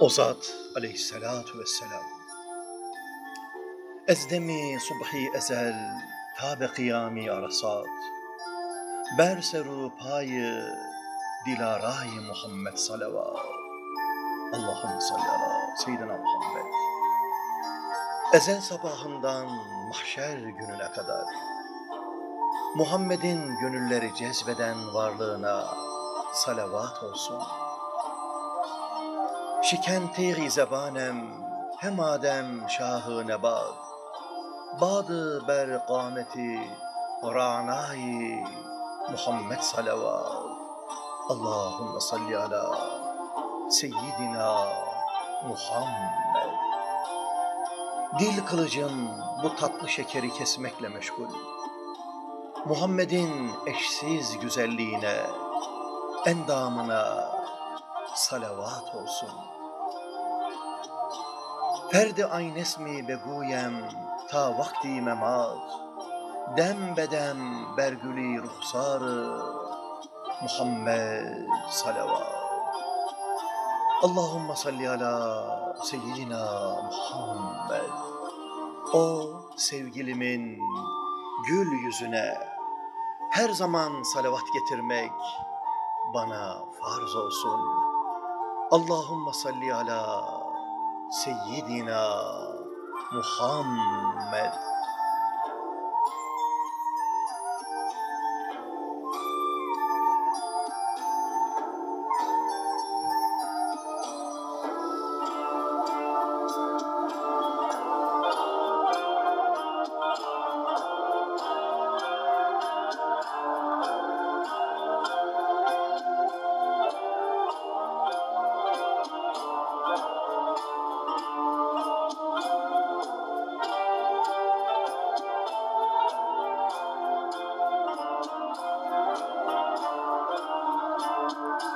O zat aleyhissalatu vesselam. Ezdemi subhi ezel tabe kıyami arasat. Berseru payı dilarayı Muhammed salavat. Allahümme salli ala seyyidina Muhammed. Ezel sabahından mahşer gününe kadar Muhammed'in gönülleri cezbeden varlığına salavat olsun. Şikenti zebanem hem adem şahı nebad Badı ber kâmeti ra'nâi Muhammed salavat Allahümme salli ala seyyidina Muhammed. Dil kılıcım bu tatlı şekeri kesmekle meşgul. Muhammed'in eşsiz güzelliğine endamına salavat olsun. Ferdi aynesmi beguyem ta vakti memat, dem bedem bergüli ruhsarı Muhammed salavat. Allahümme salli ala seyyidina Muhammed. O sevgilimin gül yüzüne her zaman salavat getirmek bana farz olsun. Allahümme salli ala seyyidina Muhammed.